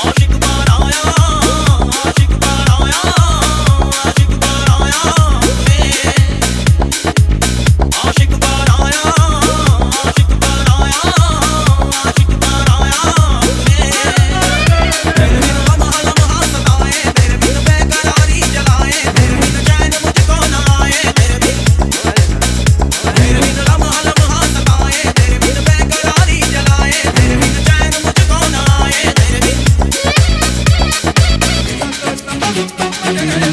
आशिक बनाया Mm.